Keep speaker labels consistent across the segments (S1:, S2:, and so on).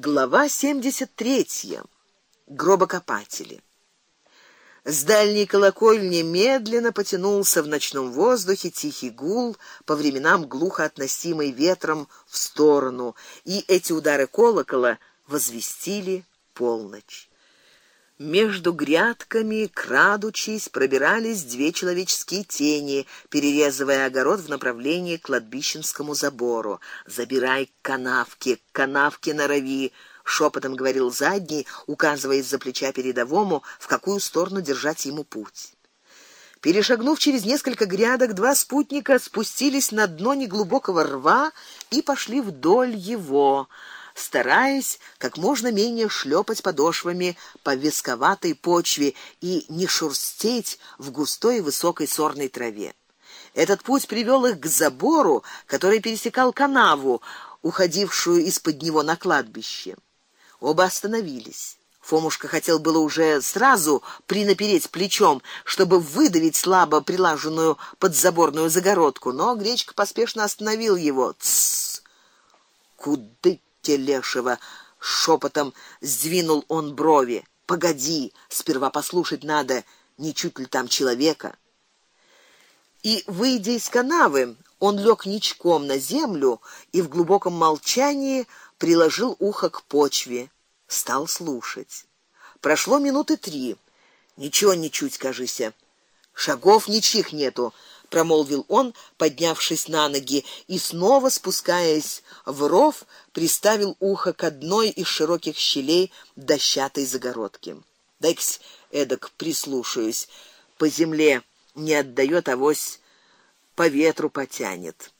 S1: Глава 73. Гробокопатели. С дальней колокольни медленно потянулся в ночном воздухе тихий гул, по временам глухо относимый ветром в сторону, и эти удары колокола возвестили полночь. Между грядками, крадучись, пробирались две человеческие тени, перерезывая огород в направлении к кладбищенскому забору. Забирай к канавке, к канавке норови, шепотом говорил задний, указывая из-за плеча передовому, в какую сторону держать ему путь. Перешагнув через несколько грядок, два спутника спустились на дно неглубокого рва и пошли вдоль его стараясь как можно менее шлепать подошвами по висковатой почве и не шурстеть в густой высокой сорной траве. Этот путь привел их к забору, который пересекал канаву, уходившую из-под него на кладбище. Оба остановились. Фомушка хотел было уже сразу принапереть плечом, чтобы выдавить слабо прилаженную подзаборную загородку, но Гречка поспешно остановил его. Куды Телешева, шепотом сдвинул он брови. Погоди, сперва послушать надо, не чуть ли там человека. И выйдя из канавы, он лег ничком на землю и в глубоком молчании приложил ухо к почве, стал слушать. Прошло минуты три. Ничего не чуть, кажися. Шагов ничьих нету промолвил он, поднявшись на ноги и снова спускаясь в ров, приставил ухо к одной из широких щелей дощатой загородки. Дайкс эдак прислушаюсь. По земле не отдаёт авось по ветру потянет.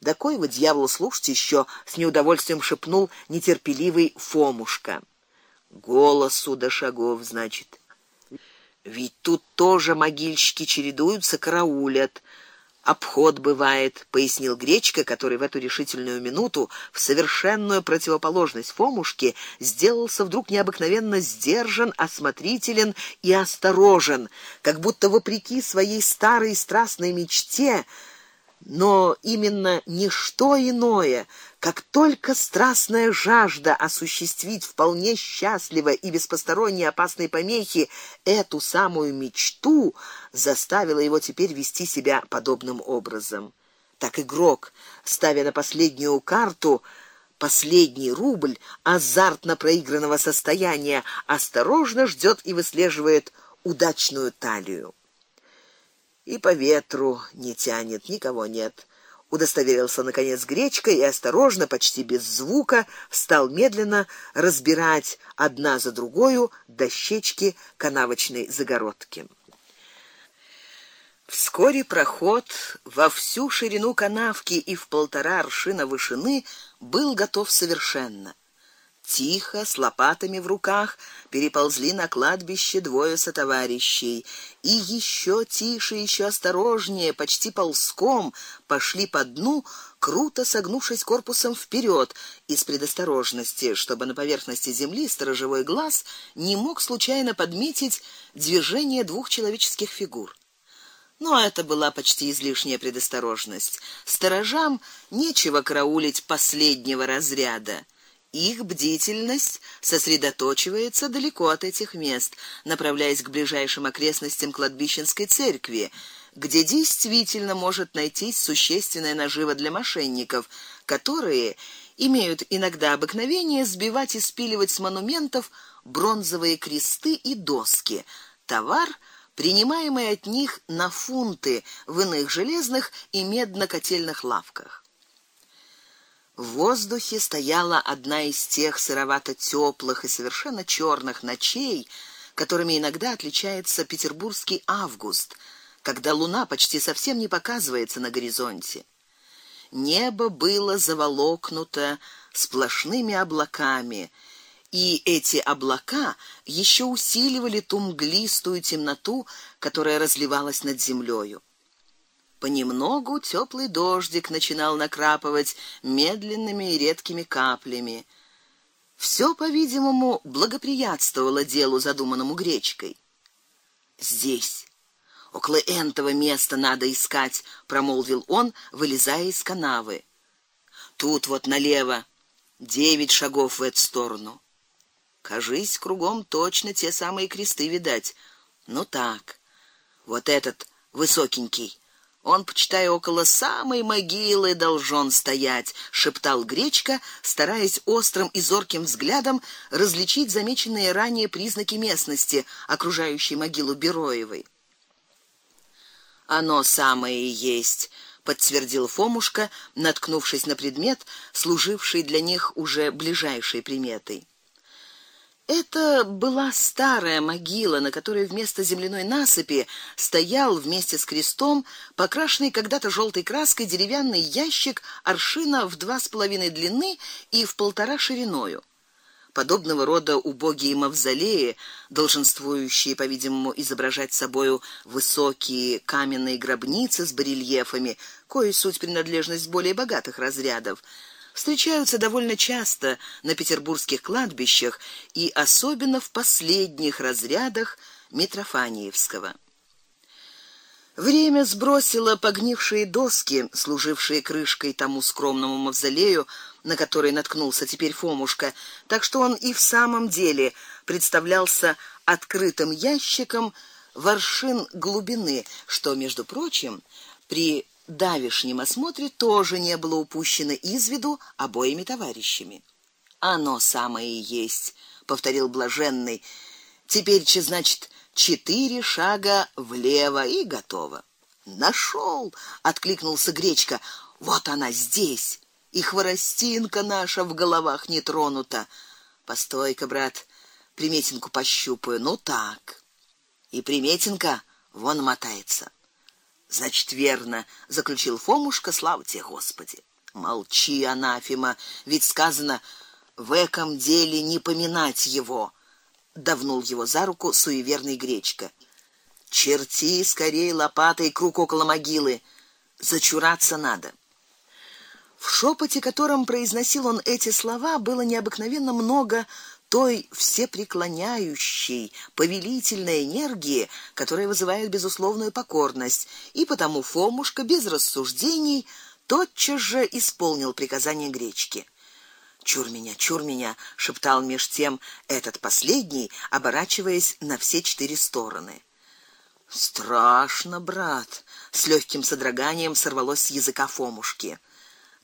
S1: Да кой вы дьявол слушать еще, с неудовольствием шепнул нетерпеливый Фомушка. Голосу до шагов, значит. Ведь тут тоже могильщики чередуются, караулят. Обход бывает, пояснил Гречка, который в эту решительную минуту в совершенную противоположность Фомушке сделался вдруг необыкновенно сдержан, осмотрителен и осторожен, как будто вопреки своей старой страстной мечте но именно не что иное, как только страстная жажда осуществить вполне счастливо и без посторонней опасной помехи эту самую мечту заставила его теперь вести себя подобным образом. Так игрок, ставя на последнюю карту последний рубль азартно проигранного состояния, осторожно ждет и выслеживает удачную талию и по ветру не тянет, никого нет. Удостоверился наконец Гречка и осторожно, почти без звука, стал медленно разбирать одна за другой дощечки канавочной загородки. Вскоре проход во всю ширину канавки и в полтора аршина вышины был готов совершенно тихо с лопатами в руках переползли на кладбище двое сотоварищей и еще тише, еще осторожнее, почти ползком пошли по дну, круто согнувшись корпусом вперед из предосторожности, чтобы на поверхности земли сторожевой глаз не мог случайно подметить движение двух человеческих фигур. Но это была почти излишняя предосторожность. Сторожам нечего караулить последнего разряда их бдительность сосредоточивается далеко от этих мест, направляясь к ближайшим окрестностям кладбищенской церкви, где действительно может найтись существенная нажива для мошенников, которые имеют иногда обыкновение сбивать и спиливать с монументов бронзовые кресты и доски. Товар принимаемый от них на фунты в иных железных и медно-котельных лавках. В воздухе стояла одна из тех сыровато теплых и совершенно черных ночей, которыми иногда отличается петербургский август, когда луна почти совсем не показывается на горизонте. Небо было заволокнуто сплошными облаками, и эти облака еще усиливали ту мглистую темноту, которая разливалась над землею. Понемногу теплый дождик начинал накрапывать медленными и редкими каплями. Все, по-видимому, благоприятствовало делу, задуманному гречкой. Здесь около этого места надо искать, промолвил он, вылезая из канавы. Тут вот налево девять шагов в эту сторону. Кажись, кругом точно те самые кресты видать. Ну так. Вот этот высокенький он, почитай, около самой могилы должен стоять, шептал Гречка, стараясь острым и зорким взглядом различить замеченные ранее признаки местности, окружающей могилу Бероевой. Оно самое и есть, подтвердил Фомушка, наткнувшись на предмет, служивший для них уже ближайшей приметой. Это была старая могила, на которой вместо земляной насыпи стоял вместе с крестом покрашенный когда-то желтой краской деревянный ящик аршина в два с половиной длины и в полтора шириною. Подобного рода убогие мавзолеи, долженствующие, по-видимому, изображать собою высокие каменные гробницы с барельефами, кои суть принадлежность более богатых разрядов, встречаются довольно часто на петербургских кладбищах и особенно в последних разрядах Митрофаниевского. Время сбросило погнившие доски, служившие крышкой тому скромному мавзолею, на который наткнулся теперь Фомушка, так что он и в самом деле представлялся открытым ящиком воршин глубины, что, между прочим, при давишнем осмотре тоже не было упущено из виду обоими товарищами. Оно самое и есть, повторил блаженный. Теперь че значит четыре шага влево и готово. Нашел, откликнулся Гречка. Вот она здесь. И хворостинка наша в головах не тронута. Постой-ка, брат, приметинку пощупаю. Ну так. И приметинка вон мотается. Значит, верно, заключил Фомушка, слава тебе, Господи. Молчи, анафема, ведь сказано в этом деле не поминать его. Давнул его за руку суеверный гречка. Черти скорей лопатой круг около могилы. Зачураться надо. В шепоте, которым произносил он эти слова, было необыкновенно много той всепреклоняющей, повелительной энергии, которая вызывает безусловную покорность, и потому Фомушка без рассуждений тотчас же исполнил приказание гречки. Чур меня, чур меня, шептал меж тем этот последний, оборачиваясь на все четыре стороны. Страшно, брат, с легким содроганием сорвалось с языка Фомушки.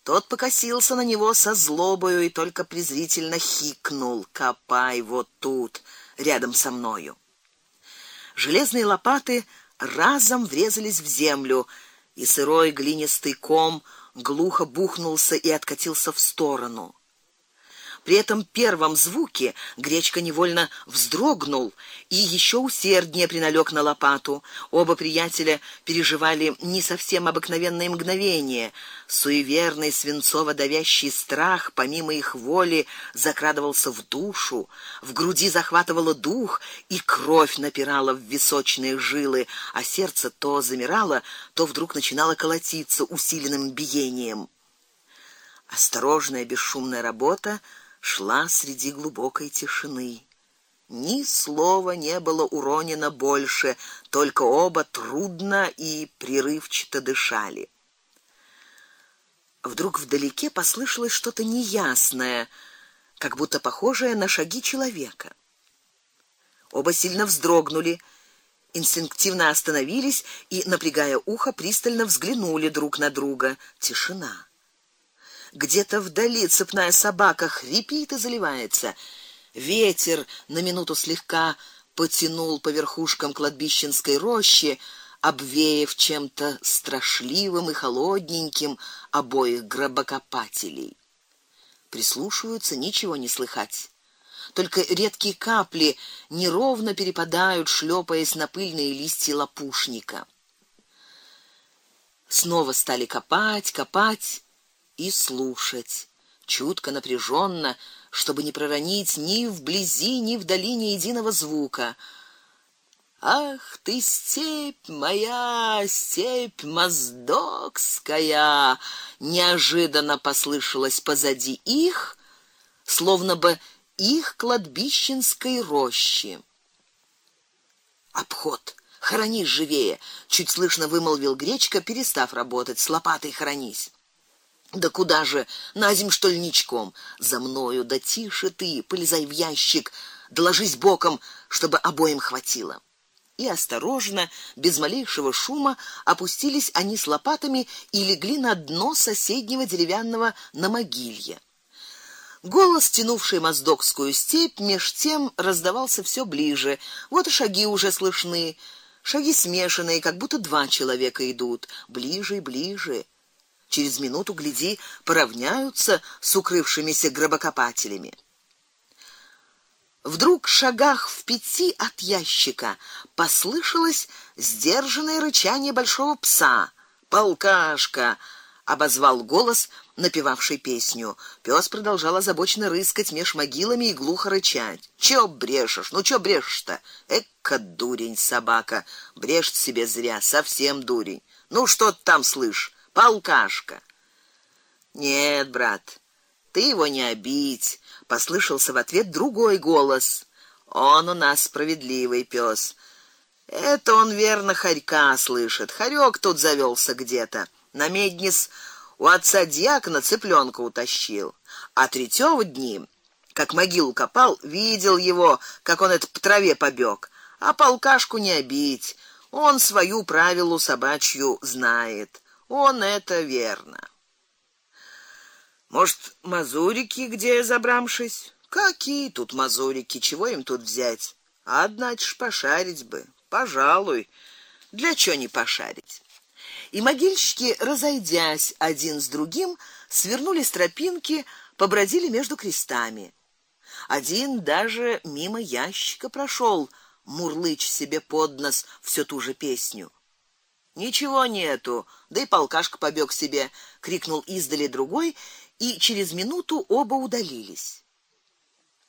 S1: Тот покосился на него со злобою и только презрительно хикнул: "Копай вот тут, рядом со мною". Железные лопаты разом врезались в землю, и сырой глинистый ком глухо бухнулся и откатился в сторону. При этом первом звуке Гречка невольно вздрогнул и еще усерднее приналёг на лопату. Оба приятеля переживали не совсем обыкновенные мгновения. Суеверный свинцово-давящий страх, помимо их воли, закрадывался в душу, в груди захватывало дух, и кровь напирала в височные жилы, а сердце то замирало, то вдруг начинало колотиться усиленным биением. Осторожная бесшумная работа шла среди глубокой тишины. Ни слова не было уронено больше, только оба трудно и прерывчато дышали. Вдруг вдалеке послышалось что-то неясное, как будто похожее на шаги человека. Оба сильно вздрогнули, инстинктивно остановились и, напрягая ухо, пристально взглянули друг на друга. Тишина. Где-то вдали цепная собака хрипит и заливается. Ветер на минуту слегка потянул по верхушкам кладбищенской рощи, обвеяв чем-то страшливым и холодненьким обоих гробокопателей. Прислушиваются, ничего не слыхать. Только редкие капли неровно перепадают, шлепаясь на пыльные листья лопушника. Снова стали копать, копать, и слушать, чутко, напряженно, чтобы не проронить ни вблизи, ни вдали ни единого звука. Ах ты степь моя, степь моздокская, неожиданно послышалось позади их, словно бы их кладбищенской рощи. Обход. Хоронись живее, чуть слышно вымолвил Гречка, перестав работать, с лопатой хоронись. Да куда же? На зим что ли ничком? За мною, да тише ты, полезай в ящик, доложись боком, чтобы обоим хватило. И осторожно, без малейшего шума, опустились они с лопатами и легли на дно соседнего деревянного намогилья. Голос, тянувший моздокскую степь, меж тем раздавался все ближе. Вот и шаги уже слышны. Шаги смешанные, как будто два человека идут, ближе и ближе. Через минуту гляди, поравняются с укрывшимися гробокопателями. Вдруг в шагах в пяти от ящика послышалось сдержанное рычание большого пса. Полкашка обозвал голос, напевавший песню. Пёс продолжал озабоченно рыскать меж могилами и глухо рычать. Чё брешешь? Ну чё брешешь-то? Эка дурень собака, брешет себе зря, совсем дурень. Ну что ты там слышь? Полкашка. Нет, брат, ты его не обидь, послышался в ответ другой голос. Он у нас справедливый пёс. Это он верно хорька слышит. Хорек тут завёлся где-то. На меднис у отца дьякона цыпленка утащил. А третьего дни, как могилу копал, видел его, как он это по траве побег. А полкашку не обидь. Он свою правилу собачью знает. Он это верно. Может, мазурики где забрамшись? Какие тут мазурики, чего им тут взять? А однако пошарить бы, пожалуй. Для чего не пошарить? И могильщики, разойдясь один с другим, свернули с тропинки, побродили между крестами. Один даже мимо ящика прошел, мурлыч себе под нос всю ту же песню. Ничего нету, да и полкашка побег себе, крикнул издали другой, и через минуту оба удалились.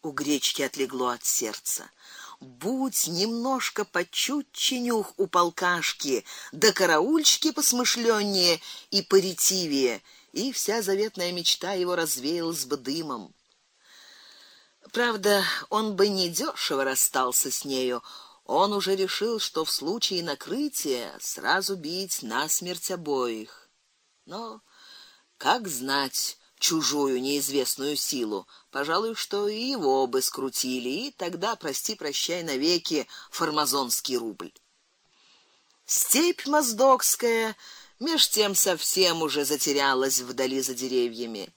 S1: У гречки отлегло от сердца. Будь немножко почутче нюх у полкашки, да караульщики посмышленнее и поретивее, и вся заветная мечта его развеялась бы дымом. Правда, он бы не дёшево расстался с нею. Он уже решил, что в случае накрытия сразу бить насмерть обоих. Но как знать чужую неизвестную силу, пожалуй, что и его бы скрутили, и тогда прости-прощай навеки формазонский рубль. Степь моздокская меж тем совсем уже затерялась вдали за деревьями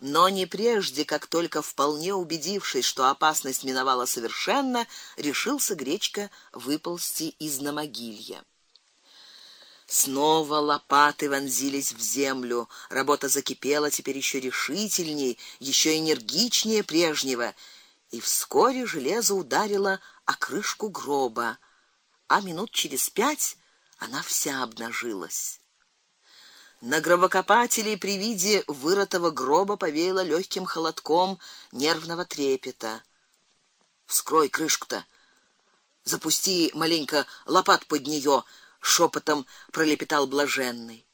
S1: но не прежде, как только вполне убедившись, что опасность миновала совершенно, решился Гречка выползти из намогилья. Снова лопаты вонзились в землю. Работа закипела теперь еще решительней, еще энергичнее прежнего, и вскоре железо ударило о крышку гроба, а минут через пять она вся обнажилась. На гробокопателей при виде вырытого гроба повеяло легким холодком нервного трепета. Вскрой крышку-то. Запусти маленько лопат под нее, шепотом пролепетал блаженный.